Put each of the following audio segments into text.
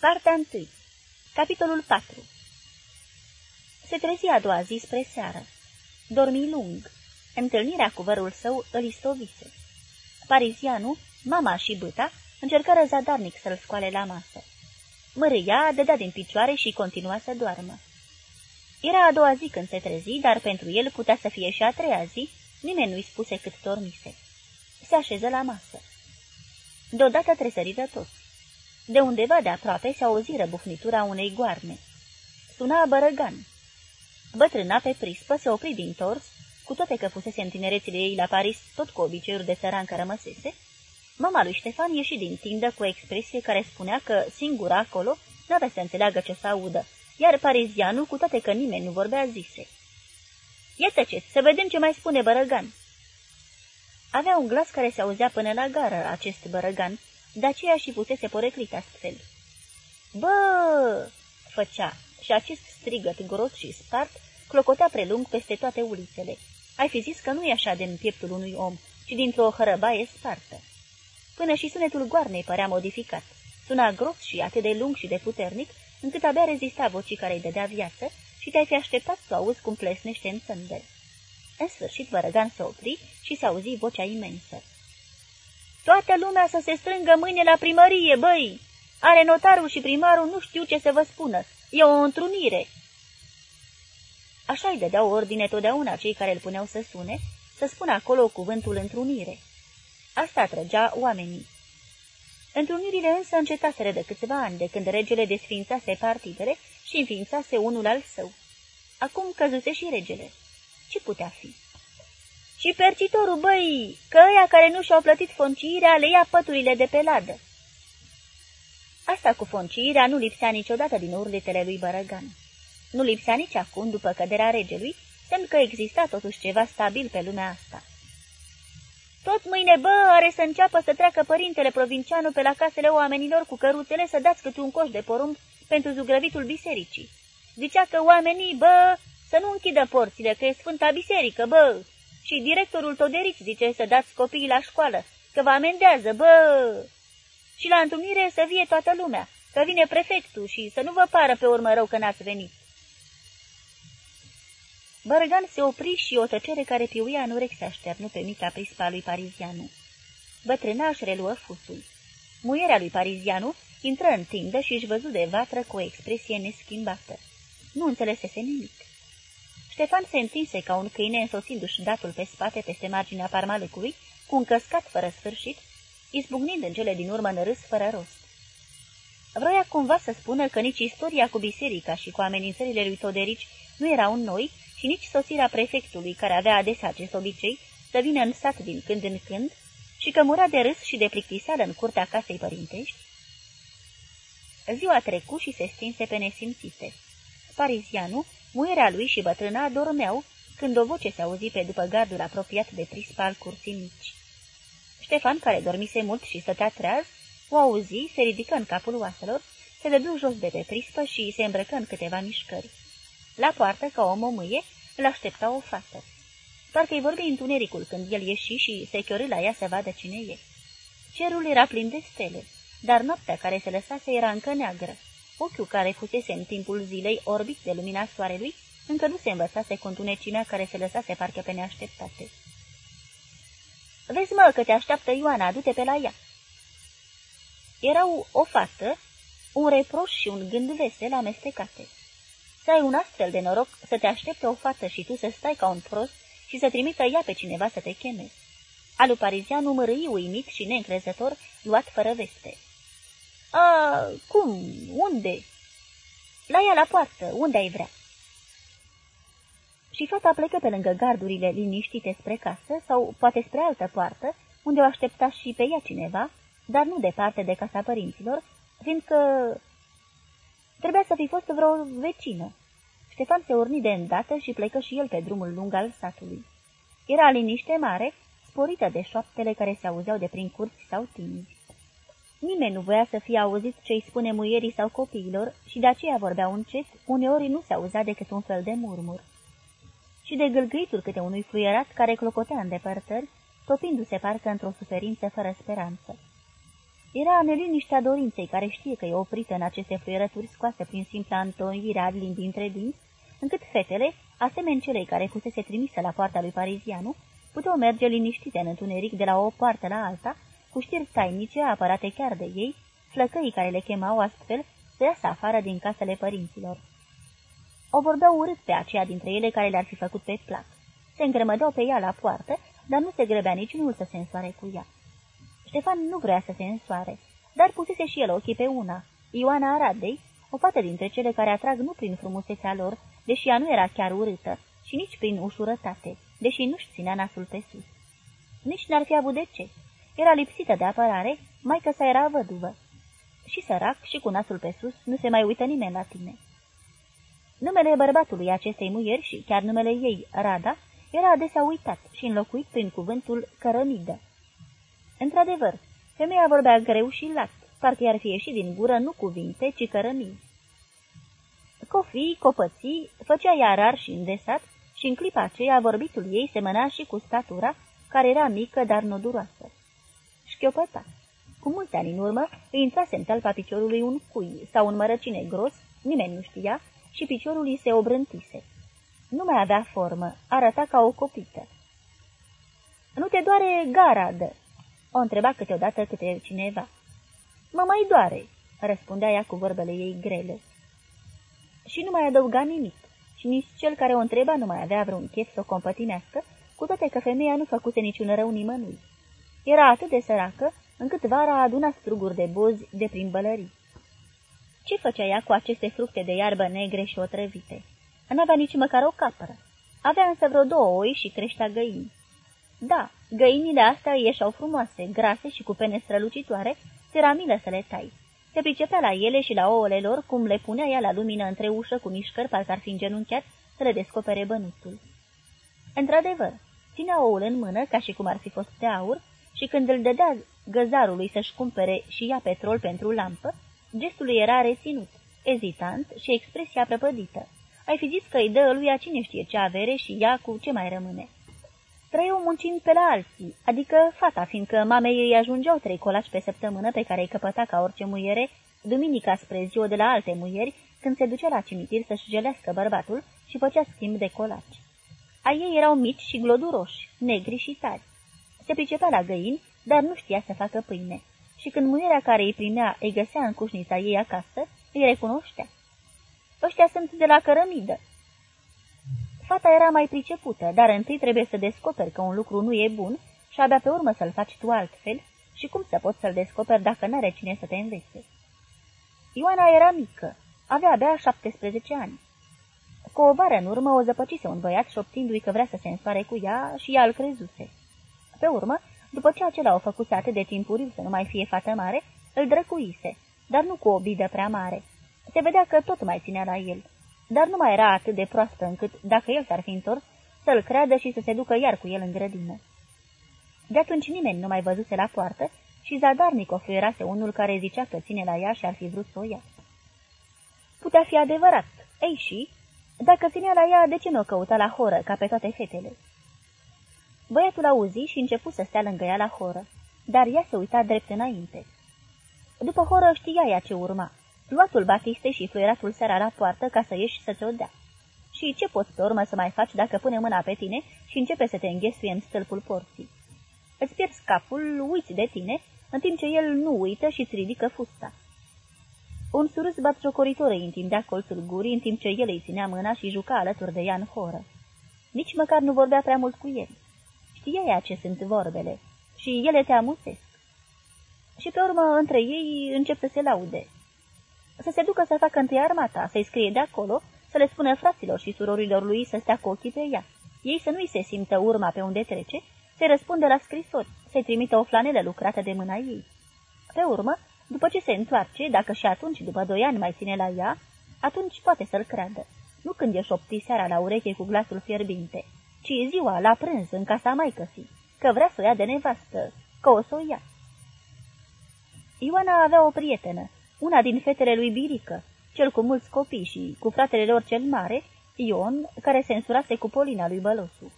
Partea 1 Capitolul 4 Se trezi a doua zi spre seară. Dormi lung. Întâlnirea cu vărul său îl istovise. Parizianul, mama și băta încercară zadarnic să-l scoale la masă. Mărâia dădea din picioare și continua să doarmă. Era a doua zi când se trezi, dar pentru el putea să fie și a treia zi, nimeni nu-i spuse cât dormise. Se așeză la masă. Deodată tresăriră toți. De undeva de aproape se auzi răbufnitura unei goarne. Suna bărăgan. Bătrâna pe prispă se opri din tors, cu toate că fusese în tinerețile ei la Paris, tot cu obiceiuri de țăran că rămăsese, mama lui Ștefan ieși din tindă cu o expresie care spunea că singura acolo n-avea să înțeleagă ce să audă, iar parizianul, cu toate că nimeni nu vorbea, zise. Ia tăceți, să vedem ce mai spune Bărăgan." Avea un glas care se auzea până la gară, acest Bărăgan, de aceea și pusese poreclit astfel. Bă! făcea, și acest strigăt gros și spart clocotea prelung peste toate ulițele. Ai fi zis că nu e așa din pieptul unui om, ci dintr-o hărăbaie spartă. Până și sunetul goarnei părea modificat. Suna gros și atât de lung și de puternic, încât abia rezista vocii care îi dădea viață și te-ai fi așteptat să auzi cum plesnește în țândel. În sfârșit, Vărăgan se opri și se auzi vocea imensă. Toată lumea să se strângă mâine la primărie, băi! Are notarul și primarul nu știu ce să vă spună. E o întrunire. Așa îi dădeau ordine totdeauna cei care îl puneau să sune, să spună acolo cuvântul întrunire. Asta atrăgea oamenii. Întrunirile însă încetaseră de câțiva ani de când regele desfințase partidele și înființase unul al său. Acum căzuse și regele. Ce putea fi? Și percitorul, băi, că ăia care nu și-au plătit fonciirea le ia păturile de pe ladă. Asta cu fonciirea nu lipsea niciodată din urletele lui Bărăgan. Nu lipsea nici acum, după căderea regelui, semn că exista totuși ceva stabil pe lumea asta. Tot mâine, bă, are să înceapă să treacă părintele provincianu pe la casele oamenilor cu căruțele să dați câte un coș de porumb pentru zugrăvitul bisericii. Zicea că oamenii, bă, să nu închidă porțile, că e Sfânta Biserică, bă. Și directorul Toderici zice să dați copiii la școală, că vă amendează, bă. Și la întâlnire să vie toată lumea, că vine prefectul și să nu vă pară pe urmă rău că n-ați venit. Bărgan se opri și o tăcere care piuia în urechi se așternu pe mica prispa lui Parizianu. Bătrânaș își reluă fusul. Muierea lui Parizianu intră în tindă și își văzu de vatră cu o expresie neschimbată. Nu înțelesese nimic. Ștefan se întinse ca un câine însoțindu-și datul pe spate peste marginea parmalucului, cu un căscat fără sfârșit, izbucnind în cele din urmă în râs fără rost. Vroia cumva să spună că nici istoria cu biserica și cu amenințările lui Toderici nu erau noi și nici sosirea prefectului, care avea adesea acest obicei, să vină în sat din când în când și că mura de râs și de plictiseală în curtea casei părintești? Ziua trecu și se stinse pe nesimțite. Parizianu, muierea lui și bătrâna dormeau când o voce se auzi pe după gardul apropiat de prispa al curții mici. Ștefan, care dormise mult și stătea treaz, o auzi, se ridică în capul oaselor, se dădu jos de pe prispă și se îmbrăcă în câteva mișcări. La poartă, ca o momâie, îl aștepta o fată. Parcă-i vorbi întunericul când el ieși și se chiori la ea să vadă cine e. Cerul era plin de stele, dar noaptea care se lăsase era încă neagră. Ochiul care fusese în timpul zilei orbit de lumina soarelui, încă nu se învățase cu întunecimea care se lăsase parcă pe neașteptate. Vezi, mă, că te așteaptă Ioana, du-te pe la ea." Erau o fată, un reproș și un gând vesel amestecate. Să ai un astfel de noroc să te aștepte o fată și tu să stai ca un prost și să trimită ea pe cineva să te cheme. Alu parizianu mărâi uimit și neîncrezător, luat fără veste. A, cum? Unde?" La ea la poartă, unde ai vrea?" Și fata plecă pe lângă gardurile liniștite spre casă sau poate spre altă poartă, unde o aștepta și pe ea cineva, dar nu departe de casa părinților, fiindcă Trebuia să fi fost vreo vecină. Ștefan se urni de îndată și plecă și el pe drumul lung al satului. Era liniște mare, sporită de șoaptele care se auzeau de prin curți sau tini. Nimeni nu voia să fie auzit ce-i spune muierii sau copiilor și de aceea vorbeau încet, uneori nu se auzea decât un fel de murmur. Și de gâlgâitul câte unui fluierat care clocotea în depărtări, topindu-se parcă într-o suferință fără speranță. Era neliniștea dorinței care știe că e oprită în aceste fluierături scoase prin simpla întoire a limbii între dinți, încât fetele, asemeni celei care fusese trimisă la poarta lui Parizianu, puteau merge liniștite în întuneric de la o poartă la alta, cu știri tainice apărate chiar de ei, flăcăii care le chemau astfel să iasă afară din casele părinților. O vorbeau urât pe aceea dintre ele care le-ar fi făcut pe plac. Se îngrămădeau pe ea la poartă, dar nu se grăbea niciunul să se însoare cu ea. Ștefan nu vrea să se însoare, dar pusese și el ochii pe una, Ioana Aradei, o fată dintre cele care atrag nu prin frumusețea lor, deși ea nu era chiar urâtă, și nici prin ușurătate, deși nu-și ținea nasul pe sus. Nici n-ar fi avut de ce. Era lipsită de apărare, mai că sa era văduvă. Și sărac, și cu nasul pe sus, nu se mai uită nimeni la tine. Numele bărbatului acestei muieri și chiar numele ei, Rada, era adesea uitat și înlocuit prin cuvântul cărămidă. Într-adevăr, femeia vorbea greu și lat, parcă i-ar fi ieșit din gură nu cuvinte, ci cărămii. Cofii, copății, făcea ea rar și îndesat și în clipa aceea vorbitul ei semăna și cu statura, care era mică, dar noduroasă. Șchiopăta. Cu mulți ani în urmă îi intrase în talpa piciorului un cui sau un mărăcine gros, nimeni nu știa, și piciorul îi se obrântise. Nu mai avea formă, arăta ca o copită. Nu te doare garadă?" o întreba câteodată câte cineva. Mă mai doare," răspundea ea cu vorbele ei grele. Și nu mai adăuga nimic, și nici cel care o întreba nu mai avea vreun chef să o compătimească, cu toate că femeia nu făcuse niciun rău nimănui. Era atât de săracă, încât vara aduna struguri de bozi de prin bălării. Ce făcea ea cu aceste fructe de iarbă negre și otrăvite? N-avea nici măcar o capră. Avea însă vreo două oi și creștea găini. Da, găinile astea ieșau frumoase, grase și cu pene strălucitoare, era milă să le tai. Se pricepea la ele și la ouăle lor cum le punea ea la lumină între ușă cu mișcări parcă ar fi îngenunchiat să le descopere bănuțul. Într-adevăr, ținea oul în mână ca și cum ar fi fost de aur și când îl dădea găzarului să-și cumpere și ia petrol pentru lampă, gestul era reținut, ezitant și expresia prăpădită. Ai fi zis că îi dă lui cine știe ce avere și ea cu ce mai rămâne. Trăiau muncind pe la alții, adică fata, fiindcă mamei ei ajungeau trei colaci pe săptămână pe care îi căpăta ca orice muiere, duminica spre ziua de la alte muieri, când se ducea la cimitir să-și gelească bărbatul și făcea schimb de colaci. A ei erau mici și gloduroși, negri și tari. Se pricepea la găini, dar nu știa să facă pâine. Și când muierea care îi primea îi găsea în cușnița ei acasă, îi recunoștea. Ăștia sunt de la cărămidă. Fata era mai pricepută, dar întâi trebuie să descoperi că un lucru nu e bun și abia pe urmă să-l faci tu altfel și cum să poți să-l descoperi dacă n-are cine să te învețe. Ioana era mică, avea abia 17 ani. Cu o vară în urmă o zăpăcise un băiat șoptindu-i că vrea să se însoare cu ea și ea îl crezuse. Pe urmă, după ce acela o făcuse atât de timpuriu să nu mai fie fată mare, îl drăcuise, dar nu cu o bidă prea mare. Se vedea că tot mai ținea la el, dar nu mai era atât de proastă încât, dacă el s-ar fi întors, să-l creadă și să se ducă iar cu el în grădină. De atunci nimeni nu mai văzuse la poartă și zadarnic o fluierase unul care zicea că ține la ea și ar fi vrut să o ia. Putea fi adevărat, ei și, dacă ținea la ea, de ce nu o căuta la horă, ca pe toate fetele? Băiatul auzi și început să stea lângă ea la horă, dar ea se uita drept înainte. După horă știa ea ce urma. Luatul Batiste și fluieratul seara la poartă ca să ieși să ți-o dea. Și ce poți pe urmă să mai faci dacă pune mâna pe tine și începe să te înghesuie în stâlpul porții? Îți pierzi capul, uiți de tine, în timp ce el nu uită și îți ridică fusta. Un surâs batjocoritor îi întindea colțul gurii în timp ce el îi ținea mâna și juca alături de ea în horă. Nici măcar nu vorbea prea mult cu el. Știa ea ce sunt vorbele și ele te amusesc. Și pe urmă, între ei, încep să se laude. Să se ducă să facă întâi armata, să-i scrie de acolo, să le spună fraților și surorilor lui să stea cu ochii pe ea. Ei să nu-i se simtă urma pe unde trece, se răspunde la scrisori, să-i trimită o flanelă lucrată de mâna ei. Pe urmă, după ce se întoarce, dacă și atunci, după doi ani, mai ține la ea, atunci poate să-l creadă. Nu când e șopti seara la ureche cu glasul fierbinte, ci ziua, la prânz, în casa maicăsii, că vrea să o ia de nevastă, că o să o ia. Ioana avea o prietenă, una din fetele lui Birică, cel cu mulți copii și cu fratele lor cel mare, Ion, care se însurase cu Polina lui Bălosu.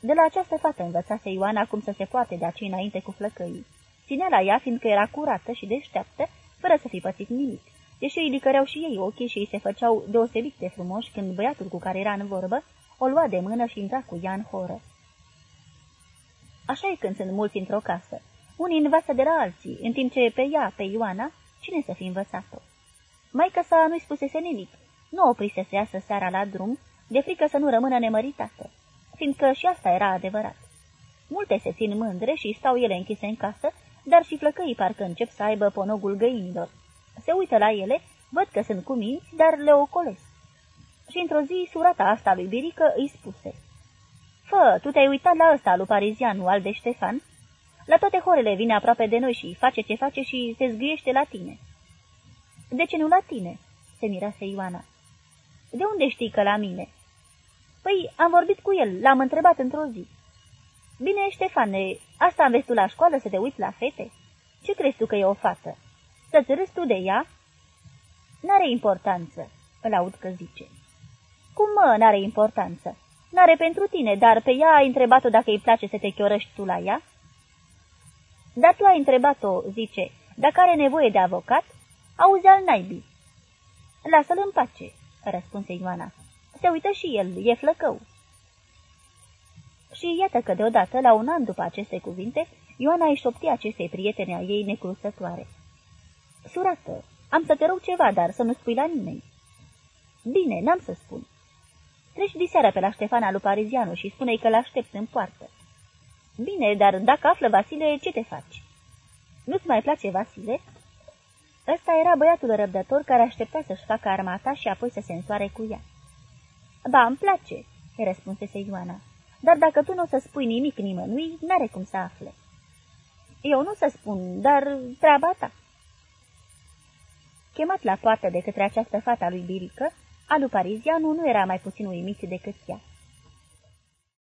De la această fată învățase Ioana cum să se poate de aici înainte cu flăcăii. ținea la ea fiindcă era curată și deșteaptă, fără să fi pățit nimic, deși îi licăreau și ei ochii și îi se făceau deosebit de frumoși când băiatul cu care era în vorbă o lua de mână și intra cu ea în horă. Așa e când sunt mulți într-o casă. Unii învață de la alții, în timp ce pe ea, pe Ioana, cine să fi învățat-o? Maica sa nu-i spusese nimic, nu oprise să iasă seara la drum, de frică să nu rămână nemăritată, fiindcă și asta era adevărat. Multe se țin mândre și stau ele închise în casă, dar și flăcăii parcă încep să aibă ponogul găinilor. Se uită la ele, văd că sunt cuminți, dar le ocolesc. Și într-o zi, surata asta lui Birică îi spuse, Fă, tu te-ai uitat la ăsta, lui Parizianu, al de Ștefan? La toate horele vine aproape de noi și face ce face și se zgâiește la tine." De ce nu la tine?" se mirase Ioana. De unde știi că la mine?" Păi, am vorbit cu el, l-am întrebat într-o zi." Bine, Ștefane, asta înveți tu la școală să te uiți la fete? Ce crezi tu că e o fată? Să-ți râzi tu de ea?" N-are importanță," îl aud că zice. Cum mă, n-are importanță? N-are pentru tine, dar pe ea ai întrebat-o dacă îi place să te chiorăști tu la ea?" Dar tu ai întrebat-o, zice, dacă are nevoie de avocat? Auzi al naibii." Lasă-l în pace," răspunse Ioana. Se uită și el, e flăcău." Și iată că deodată, la un an după aceste cuvinte, Ioana își șopti acestei prietene a ei necrusătoare. Surată, am să te rog ceva, dar să nu spui la nimeni." Bine, n-am să spun." Treci diseară pe la Ștefana lui Parizianu și spune-i că l-aștept în poartă." Bine, dar dacă află Vasile, ce te faci?" Nu-ți mai place Vasile?" Ăsta era băiatul răbdător care aștepta să-și facă armata și apoi să se însoare cu ea. Ba, îmi place," răspunsese Ioana, dar dacă tu nu o să spui nimic nimănui, n-are cum să afle." Eu nu să spun, dar treaba ta." Chemat la poartă de către această fată a lui Birică, alu Parizianu nu era mai puțin uimit decât ea.